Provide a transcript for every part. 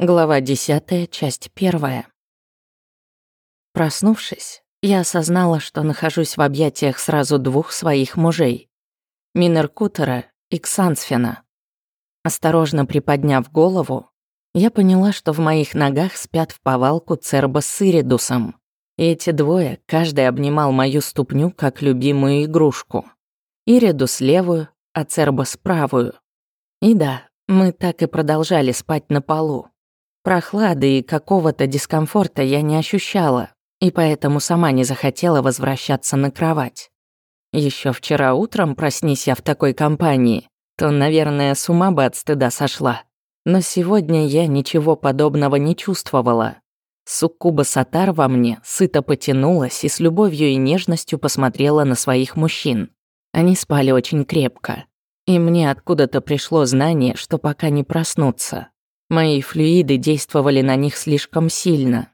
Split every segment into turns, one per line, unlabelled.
Глава 10, часть 1. Проснувшись, я осознала, что нахожусь в объятиях сразу двух своих мужей — Минеркутера и Ксансфена. Осторожно приподняв голову, я поняла, что в моих ногах спят в повалку Церба с Иридусом. И эти двое, каждый обнимал мою ступню как любимую игрушку. Иридус левую, а Цербас правую. И да, мы так и продолжали спать на полу. Прохлады и какого-то дискомфорта я не ощущала, и поэтому сама не захотела возвращаться на кровать. Еще вчера утром, проснись я в такой компании, то, наверное, с ума бы от стыда сошла. Но сегодня я ничего подобного не чувствовала. Суккуба Сатар во мне сыто потянулась и с любовью и нежностью посмотрела на своих мужчин. Они спали очень крепко. И мне откуда-то пришло знание, что пока не проснутся. Мои флюиды действовали на них слишком сильно.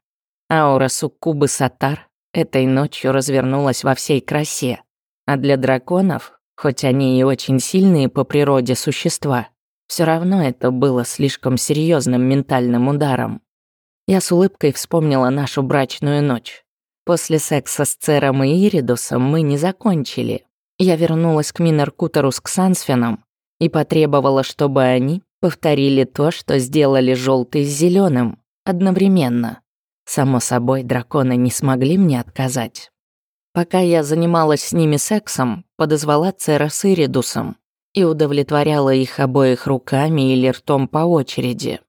Аура суккубы Сатар этой ночью развернулась во всей красе. А для драконов, хоть они и очень сильные по природе существа, все равно это было слишком серьезным ментальным ударом. Я с улыбкой вспомнила нашу брачную ночь. После секса с Цером и Иридусом мы не закончили. Я вернулась к Минеркутеру с Ксансфеном и потребовала, чтобы они повторили то, что сделали желтый с зеленым одновременно. Само собой, драконы не смогли мне отказать. Пока я занималась с ними сексом, подозвала Цера с Иридусом и удовлетворяла их обоих руками или ртом по очереди.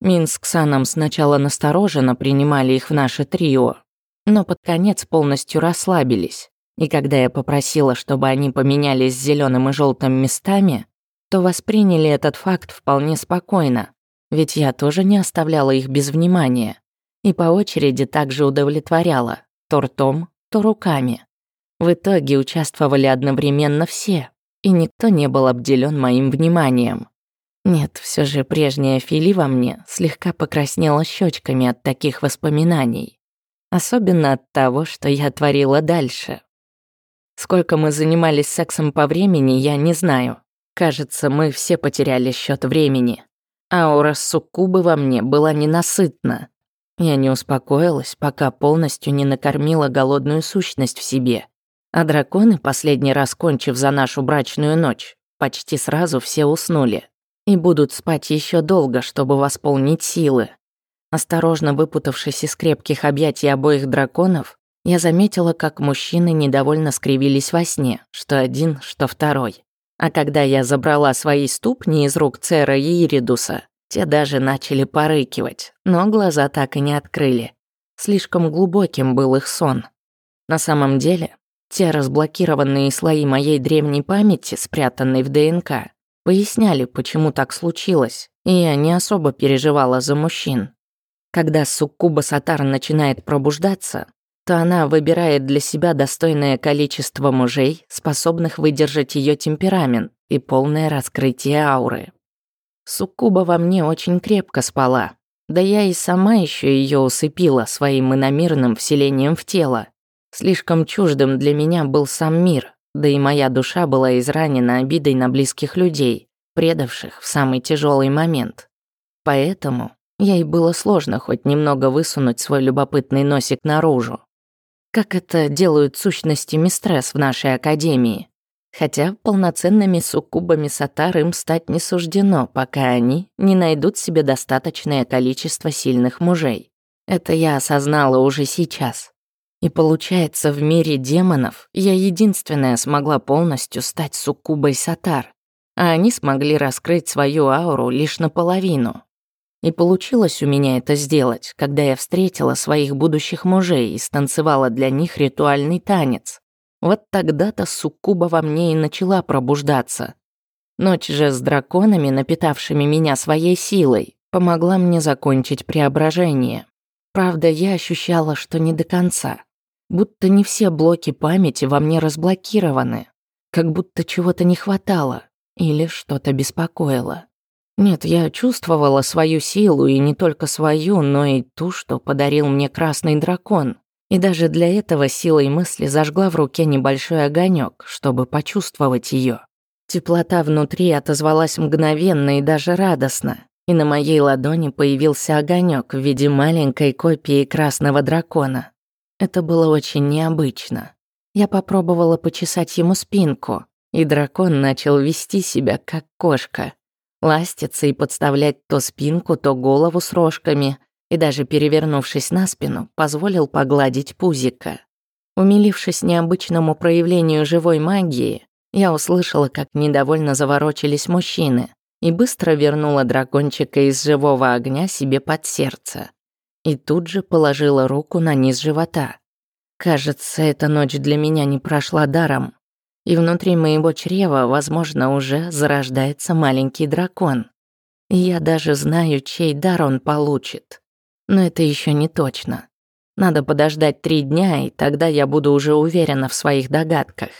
Мин с Ксаном сначала настороженно принимали их в наше трио, но под конец полностью расслабились. И когда я попросила, чтобы они поменялись с зеленым и желтым местами, то восприняли этот факт вполне спокойно, ведь я тоже не оставляла их без внимания и по очереди также удовлетворяла, то ртом, то руками. В итоге участвовали одновременно все, и никто не был обделен моим вниманием. Нет, все же прежняя Фили во мне слегка покраснела щечками от таких воспоминаний. Особенно от того, что я творила дальше. Сколько мы занимались сексом по времени, я не знаю. Кажется, мы все потеряли счет времени. Аура суккубы во мне была ненасытна. Я не успокоилась, пока полностью не накормила голодную сущность в себе. А драконы, последний раз кончив за нашу брачную ночь, почти сразу все уснули. И будут спать еще долго, чтобы восполнить силы. Осторожно выпутавшись из крепких объятий обоих драконов, я заметила, как мужчины недовольно скривились во сне, что один, что второй. А когда я забрала свои ступни из рук Цера и Иридуса, те даже начали порыкивать, но глаза так и не открыли. Слишком глубоким был их сон. На самом деле, те разблокированные слои моей древней памяти, спрятанной в ДНК, поясняли, почему так случилось, и я не особо переживала за мужчин. Когда суккуба Сатар начинает пробуждаться, то она выбирает для себя достойное количество мужей, способных выдержать ее темперамент и полное раскрытие ауры. Суккуба во мне очень крепко спала, да я и сама еще ее усыпила своим иномирным вселением в тело. Слишком чуждым для меня был сам мир, да и моя душа была изранена обидой на близких людей, предавших в самый тяжелый момент. Поэтому ей было сложно хоть немного высунуть свой любопытный носик наружу как это делают сущности Мистресс в нашей академии. Хотя полноценными суккубами Сатар им стать не суждено, пока они не найдут себе достаточное количество сильных мужей. Это я осознала уже сейчас. И получается, в мире демонов я единственная смогла полностью стать суккубой Сатар, а они смогли раскрыть свою ауру лишь наполовину. И получилось у меня это сделать, когда я встретила своих будущих мужей и станцевала для них ритуальный танец. Вот тогда-то суккуба во мне и начала пробуждаться. Ночь же с драконами, напитавшими меня своей силой, помогла мне закончить преображение. Правда, я ощущала, что не до конца. Будто не все блоки памяти во мне разблокированы. Как будто чего-то не хватало или что-то беспокоило. Нет, я чувствовала свою силу, и не только свою, но и ту, что подарил мне красный дракон. И даже для этого силой мысли зажгла в руке небольшой огонек, чтобы почувствовать ее. Теплота внутри отозвалась мгновенно и даже радостно. и на моей ладони появился огонек в виде маленькой копии красного дракона. Это было очень необычно. Я попробовала почесать ему спинку, и дракон начал вести себя как кошка. Ластиться и подставлять то спинку, то голову с рожками, и даже перевернувшись на спину, позволил погладить пузика. Умилившись необычному проявлению живой магии, я услышала, как недовольно заворочились мужчины, и быстро вернула дракончика из живого огня себе под сердце. И тут же положила руку на низ живота. Кажется, эта ночь для меня не прошла даром. И внутри моего чрева, возможно, уже зарождается маленький дракон. Я даже знаю, чей дар он получит. Но это еще не точно. Надо подождать три дня, и тогда я буду уже уверена в своих догадках.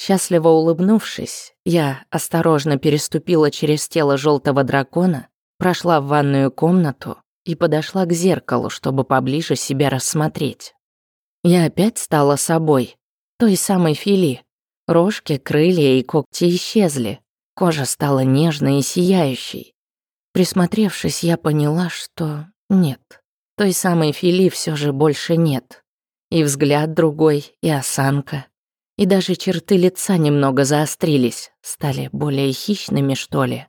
Счастливо улыбнувшись, я осторожно переступила через тело желтого дракона, прошла в ванную комнату и подошла к зеркалу, чтобы поближе себя рассмотреть. Я опять стала собой, той самой Фили. Рожки, крылья и когти исчезли, кожа стала нежной и сияющей. Присмотревшись, я поняла, что нет, той самой Фили все же больше нет. И взгляд другой, и осанка, и даже черты лица немного заострились, стали более хищными, что ли.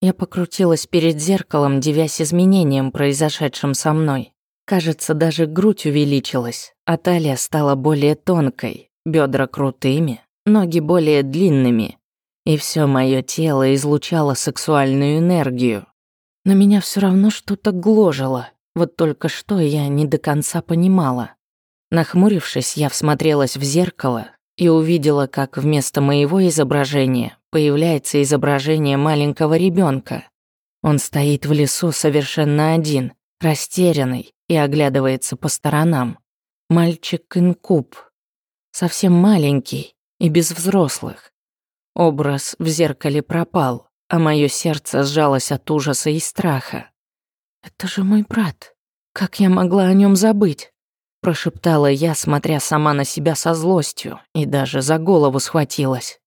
Я покрутилась перед зеркалом, девясь изменениям, произошедшим со мной. Кажется, даже грудь увеличилась, а талия стала более тонкой, бедра крутыми, ноги более длинными. И все мое тело излучало сексуальную энергию. Но меня все равно что-то гложило, вот только что я не до конца понимала. Нахмурившись, я всмотрелась в зеркало и увидела, как вместо моего изображения появляется изображение маленького ребенка. Он стоит в лесу совершенно один, растерянный и оглядывается по сторонам. Мальчик-инкуб. Совсем маленький и без взрослых. Образ в зеркале пропал, а мое сердце сжалось от ужаса и страха. «Это же мой брат. Как я могла о нем забыть?» Прошептала я, смотря сама на себя со злостью, и даже за голову схватилась.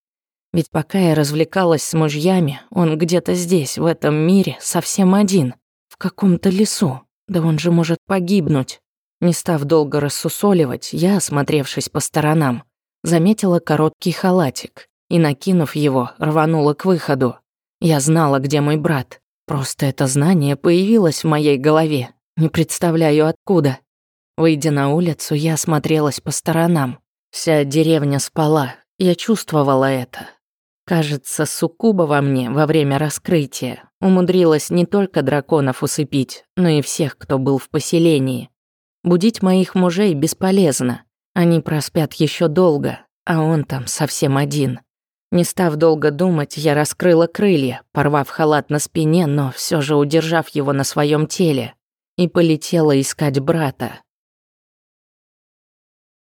Ведь пока я развлекалась с мужьями, он где-то здесь, в этом мире, совсем один, в каком-то лесу. Да он же может погибнуть. Не став долго рассусоливать, я, осмотревшись по сторонам, заметила короткий халатик и, накинув его, рванула к выходу. Я знала, где мой брат. Просто это знание появилось в моей голове. Не представляю, откуда. Выйдя на улицу, я осмотрелась по сторонам. Вся деревня спала, я чувствовала это. Кажется, суккуба во мне во время раскрытия умудрилась не только драконов усыпить, но и всех, кто был в поселении. Будить моих мужей бесполезно. Они проспят еще долго, а он там совсем один. Не став долго думать, я раскрыла крылья, порвав халат на спине, но все же удержав его на своем теле, и полетела искать брата.